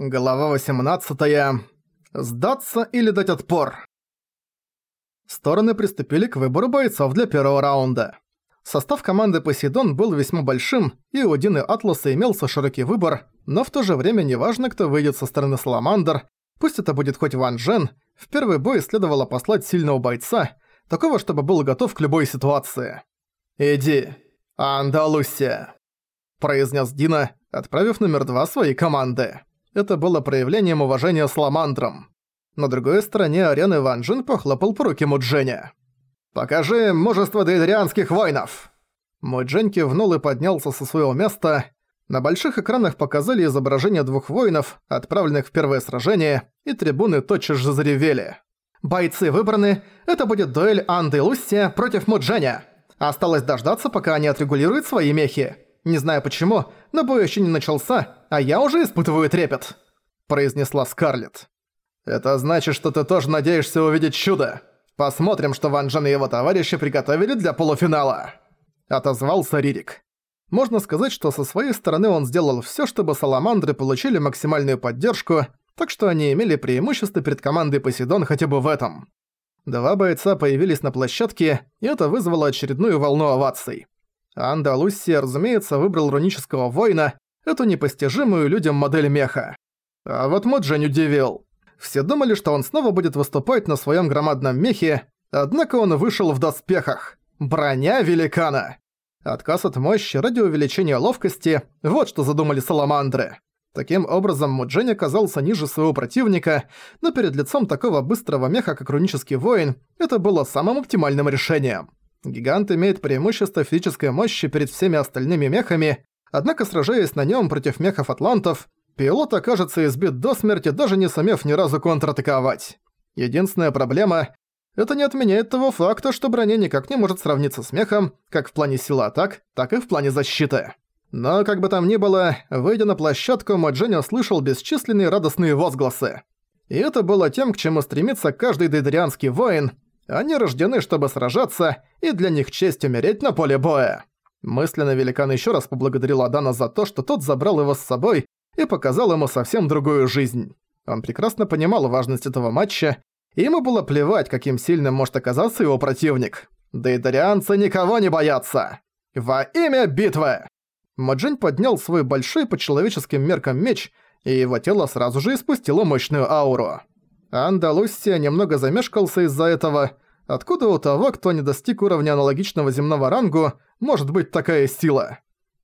Глава 18. Сдаться или дать отпор? Стороны приступили к выбору бойцов для первого раунда. Состав команды Посейдон был весьма большим, и у Дины Атласа имелся широкий выбор, но в то же время неважно, кто выйдет со стороны Саламандр, пусть это будет хоть Ван Джен, в первый бой следовало послать сильного бойца, такого, чтобы был готов к любой ситуации. «Иди, Андалусия», – произнес Дина, отправив номер два своей команды. Это было проявлением уважения Саламандрам. На другой стороне арены Ван Джин похлопал по руке Мудженя. «Покажи мужество дейдрианских воинов!» Муджень кивнул и поднялся со своего места. На больших экранах показали изображения двух воинов, отправленных в первое сражение, и трибуны тотчас же заревели. «Бойцы выбраны, это будет дуэль Анды и Луссия против Мудженя. Осталось дождаться, пока они отрегулируют свои мехи. Не знаю почему, но бой еще не начался, а я уже испытываю трепет», – произнесла Скарлетт. «Это значит, что ты тоже надеешься увидеть чудо. Посмотрим, что Ван Джен и его товарищи приготовили для полуфинала», – отозвался Ририк. Можно сказать, что со своей стороны он сделал всё, чтобы Саламандры получили максимальную поддержку, так что они имели преимущество перед командой Посейдон хотя бы в этом. Два бойца появились на площадке, и это вызвало очередную волну оваций. Андалусия, разумеется, выбрал рунического воина, эту непостижимую людям модель меха. А вот Моджень удивил. Все думали, что он снова будет выступать на своем громадном мехе, однако он вышел в доспехах. Броня великана. Отказ от мощи ради увеличения ловкости – вот что задумали саламандры. Таким образом, Муджень оказался ниже своего противника, но перед лицом такого быстрого меха, как рунический воин, это было самым оптимальным решением. Гигант имеет преимущество физической мощи перед всеми остальными мехами, однако сражаясь на нем против мехов атлантов, пилот окажется избит до смерти, даже не сумев ни разу контратаковать. Единственная проблема – это не отменяет того факта, что броня никак не может сравниться с мехом, как в плане силы атак, так и в плане защиты. Но, как бы там ни было, выйдя на площадку, Маджень услышал бесчисленные радостные возгласы. И это было тем, к чему стремится каждый дейдрианский воин – они рождены, чтобы сражаться, и для них честь умереть на поле боя. Мысленно великан еще раз поблагодарил Адана за то, что тот забрал его с собой и показал ему совсем другую жизнь. Он прекрасно понимал важность этого матча, и ему было плевать, каким сильным может оказаться его противник. Да и дарианцы никого не боятся. Во имя битвы! Маджин поднял свой большой по человеческим меркам меч, и его тело сразу же испустило мощную ауру. Андалусия немного замешкался из-за этого. Откуда у того, кто не достиг уровня аналогичного земного рангу, может быть такая сила?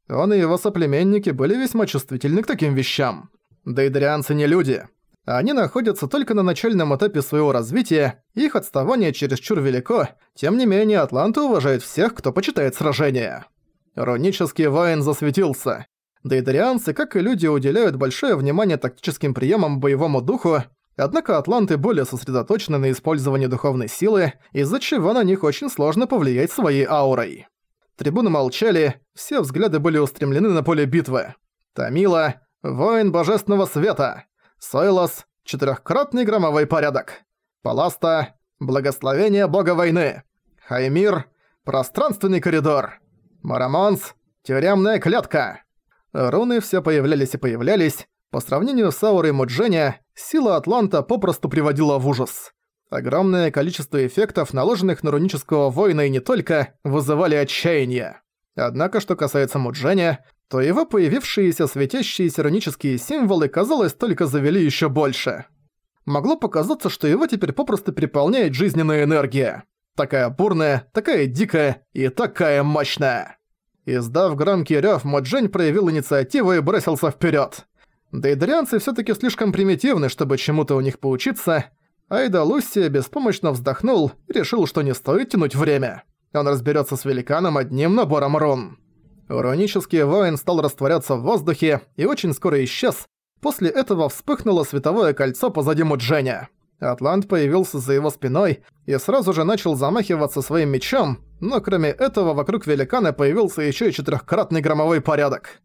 Он и его соплеменники были весьма чувствительны к таким вещам. Да не люди. Они находятся только на начальном этапе своего развития, их отставание чересчур велико, тем не менее Атланты уважают всех, кто почитает сражения. Рунический воин засветился. Да и дарианцы, как и люди, уделяют большое внимание тактическим приемам боевому духу, Однако атланты более сосредоточены на использовании духовной силы, из-за чего на них очень сложно повлиять своей аурой. Трибуны молчали, все взгляды были устремлены на поле битвы. Тамила – воин божественного света. Сойлос – четырехкратный громовой порядок. Паласта – благословение бога войны. Хаймир – пространственный коридор. Марамонс – тюремная клетка. Руны все появлялись и появлялись, по сравнению с аурой Мудженя, сила Атланта попросту приводила в ужас. Огромное количество эффектов, наложенных на рунического воина и не только, вызывали отчаяние. Однако, что касается Мудженя, то его появившиеся светящиеся рунические символы, казалось, только завели еще больше. Могло показаться, что его теперь попросту переполняет жизненная энергия. Такая бурная, такая дикая и такая мощная. Издав громкий рёв, Моджень проявил инициативу и бросился вперед. Дейдрианцы всё-таки слишком примитивны, чтобы чему-то у них поучиться. Айда Лусия беспомощно вздохнул и решил, что не стоит тянуть время. Он разберётся с великаном одним набором рун. Уронический воин стал растворяться в воздухе и очень скоро исчез. После этого вспыхнуло световое кольцо позади Мудженя. Атлант появился за его спиной и сразу же начал замахиваться своим мечом, но кроме этого вокруг великана появился ещё и четырёхкратный громовой порядок.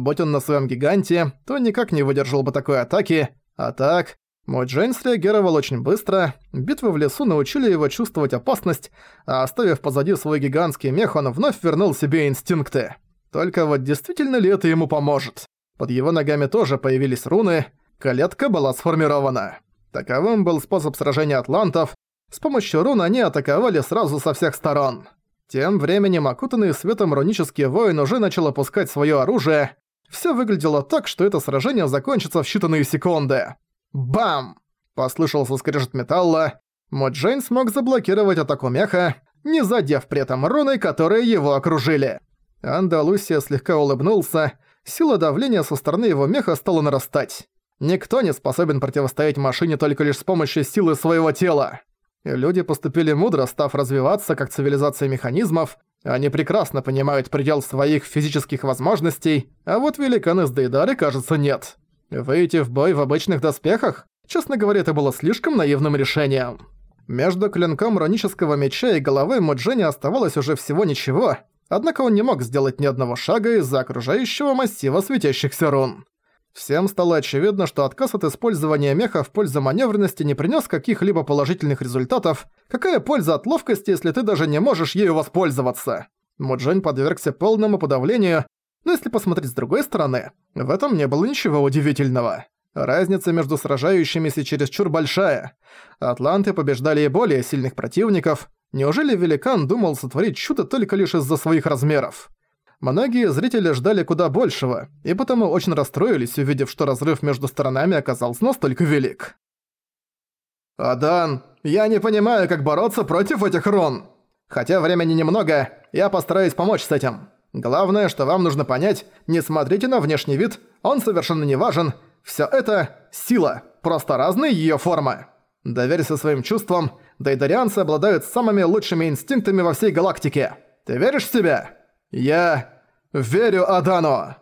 Будь он на своем гиганте, то никак не выдержал бы такой атаки, а так... Мой Джейн среагировал очень быстро, битвы в лесу научили его чувствовать опасность, а оставив позади свой гигантский мех, он вновь вернул себе инстинкты. Только вот действительно ли это ему поможет? Под его ногами тоже появились руны. Клетка была сформирована. Таковым был способ сражения атлантов. С помощью рун они атаковали сразу со всех сторон. Тем временем окутанный светом рунический воин уже начал опускать своё оружие. Всё выглядело так, что это сражение закончится в считанные секунды. Бам! Послышался скрежет металла. Моджейн смог заблокировать атаку меха, не задев при этом руны, которые его окружили. Андалусия слегка улыбнулся, сила давления со стороны его меха стала нарастать. Никто не способен противостоять машине только лишь с помощью силы своего тела. Люди поступили мудро, став развиваться как цивилизация механизмов, они прекрасно понимают предел своих физических возможностей, а вот великаны с Дейдары, кажется, нет. Выйти в бой в обычных доспехах? Честно говоря, это было слишком наивным решением. Между клинком рунического меча и головой Муджини оставалось уже всего ничего, однако он не мог сделать ни одного шага из-за окружающего массива светящихся рун. Всем стало очевидно, что отказ от использования меха в пользу маневренности не принес каких-либо положительных результатов. Какая польза от ловкости, если ты даже не можешь ею воспользоваться? Муджень подвергся полному подавлению, но если посмотреть с другой стороны, в этом не было ничего удивительного. Разница между сражающимися чересчур большая. Атланты побеждали и более сильных противников. Неужели великан думал сотворить чудо только лишь из-за своих размеров? Многие зрители ждали куда большего, и потому очень расстроились, увидев, что разрыв между сторонами оказался настолько велик. «Адан, я не понимаю, как бороться против этих рун. Хотя времени немного, я постараюсь помочь с этим. Главное, что вам нужно понять, не смотрите на внешний вид, он совершенно не важен, Всё это – сила, просто разные её формы. Доверься своим чувствам, дейдарианцы обладают самыми лучшими инстинктами во всей галактике. Ты веришь в себя? Я верю Адану.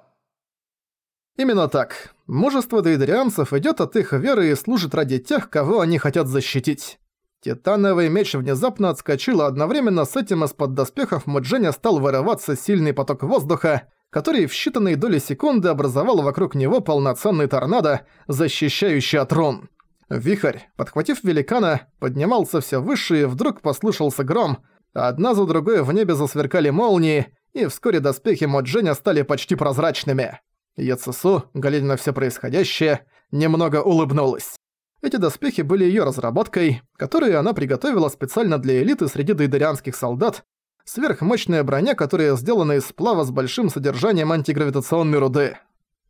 Именно так. Мужество дейдарианцев идёт от их веры и служит ради тех, кого они хотят защитить. Титановый меч внезапно отскочил, а одновременно с этим из-под доспехов Мудженя стал вырываться сильный поток воздуха, который в считанные доли секунды образовал вокруг него полноценный торнадо, защищающий от рун. Вихрь, подхватив великана, поднимался все выше и вдруг послышался гром, одна за другой в небе засверкали молнии, и вскоре доспехи Модженя стали почти прозрачными. Яцесу, глядя на все происходящее, немного улыбнулась. Эти доспехи были ее разработкой, которую она приготовила специально для элиты среди дейдерианских солдат, сверхмощная броня, которая сделана из сплава с большим содержанием антигравитационной руды.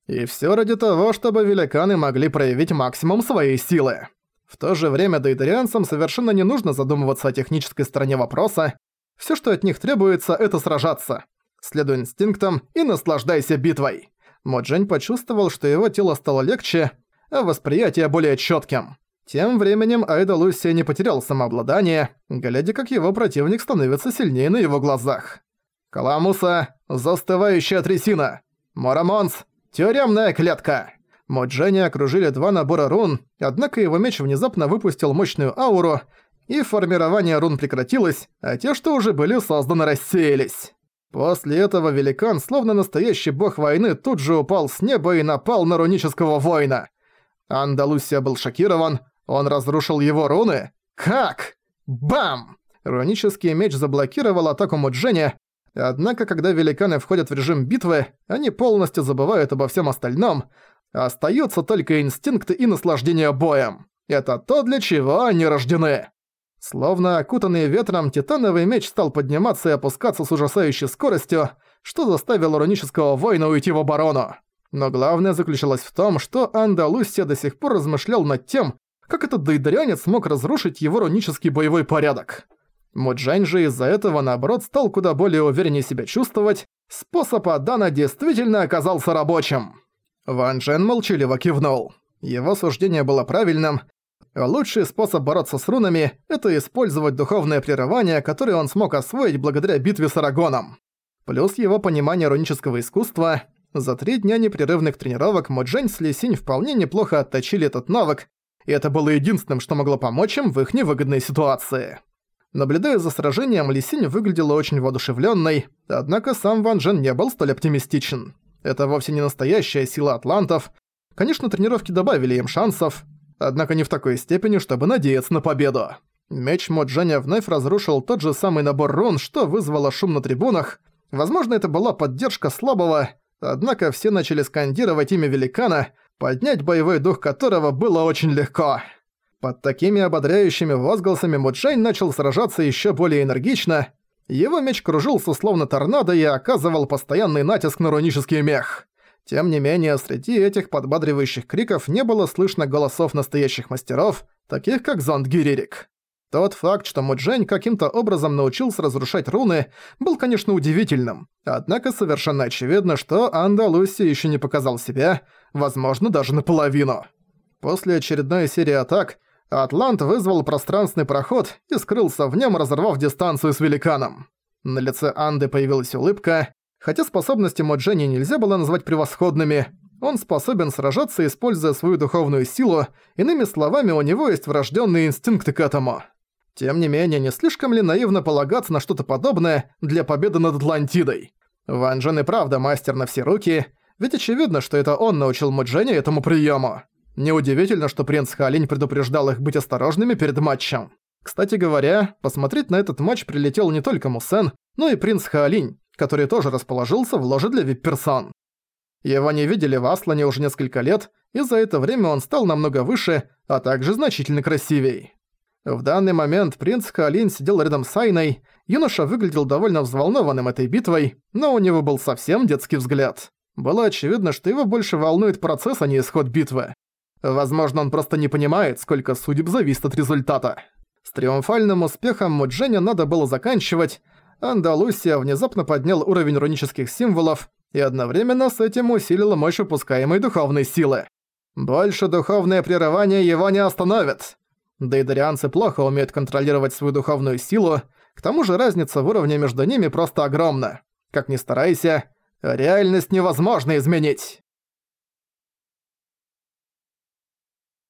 И всё ради того, чтобы великаны могли проявить максимум своей силы. В то же время дейдерианцам совершенно не нужно задумываться о технической стороне вопроса. Всё, что от них требуется, это сражаться. Следуй инстинктам и наслаждайся битвой. Моджень почувствовал, что его тело стало легче, а восприятие более чётким. Тем временем Айда Лусия не потерял самообладание, глядя, как его противник становится сильнее на его глазах. «Каламуса, застывающая трясина! Морамонс, тюремная клетка!» Моджени окружили два набора рун, однако его меч внезапно выпустил мощную ауру, и формирование рун прекратилось, а те, что уже были созданы, рассеялись. После этого великан, словно настоящий бог войны, тут же упал с неба и напал на рунического воина. Андалусия был шокирован, он разрушил его руны? Как? Бам! Рунический меч заблокировал атаку Мудженя, однако когда великаны входят в режим битвы, они полностью забывают обо всем остальном, остаются только инстинкты и наслаждение боем. Это то, для чего они рождены. Словно окутанный ветром, титановый меч стал подниматься и опускаться с ужасающей скоростью, что заставило рунического воина уйти в оборону. Но главное заключалось в том, что Андалусия до сих пор размышлял над тем, как этот дейдарянец смог разрушить его рунический боевой порядок. Муджань же из-за этого, наоборот, стал куда более увереннее себя чувствовать, способ Адана действительно оказался рабочим. Ван Джен молчаливо кивнул. Его суждение было правильным. Лучший способ бороться с рунами – это использовать духовное прерывание, которое он смог освоить благодаря битве с Арагоном. Плюс его понимание рунического искусства. За три дня непрерывных тренировок Муджень с Лисинь вполне неплохо отточили этот навык, и это было единственным, что могло помочь им в их невыгодной ситуации. Наблюдая за сражением, Лисинь выглядела очень воодушевленной, однако сам Ван Джен не был столь оптимистичен. Это вовсе не настоящая сила атлантов. Конечно, тренировки добавили им шансов, однако не в такой степени, чтобы надеяться на победу. Меч Моджаня вновь разрушил тот же самый набор рун, что вызвало шум на трибунах. Возможно, это была поддержка слабого, однако все начали скандировать имя великана, поднять боевой дух которого было очень легко. Под такими ободряющими возгласами Муджень начал сражаться еще более энергично. Его меч кружился словно торнадо и оказывал постоянный натиск на рунический мех. Тем не менее, среди этих подбадривающих криков не было слышно голосов настоящих мастеров, таких как Зонд Гиририк. Тот факт, что Муджень каким-то образом научился разрушать руны, был, конечно, удивительным. Однако совершенно очевидно, что Андалусия еще не показал себя, возможно, даже наполовину. После очередной серии атак, Атлант вызвал пространственный проход и скрылся в нем, разорвав дистанцию с великаном. На лице Анды появилась улыбка. Хотя способности Моджени нельзя было назвать превосходными, он способен сражаться, используя свою духовную силу, иными словами, у него есть врожденные инстинкты к этому. Тем не менее, не слишком ли наивно полагаться на что-то подобное для победы над Атлантидой? Ван Джен и правда мастер на все руки, ведь очевидно, что это он научил Моджени этому приему. Неудивительно, что принц Халинь предупреждал их быть осторожными перед матчем. Кстати говоря, посмотреть на этот матч прилетел не только Мусен, но и принц Хаолинь, который тоже расположился в ложе для вип-персон. Его не видели в Аслане уже несколько лет, и за это время он стал намного выше, а также значительно красивей. В данный момент принц Хаолинь сидел рядом с Айной, юноша выглядел довольно взволнованным этой битвой, но у него был совсем детский взгляд. Было очевидно, что его больше волнует процесс, а не исход битвы. Возможно, он просто не понимает, сколько судеб зависит от результата. С триумфальным успехом Мудженя надо было заканчивать. Андалусия внезапно поднял уровень рунических символов и одновременно с этим усилила мощь выпускаемой духовной силы. Больше духовное прерывание его не остановит. Дейдарианцы плохо умеют контролировать свою духовную силу, к тому же разница в уровне между ними просто огромна. Как ни старайся, реальность невозможно изменить.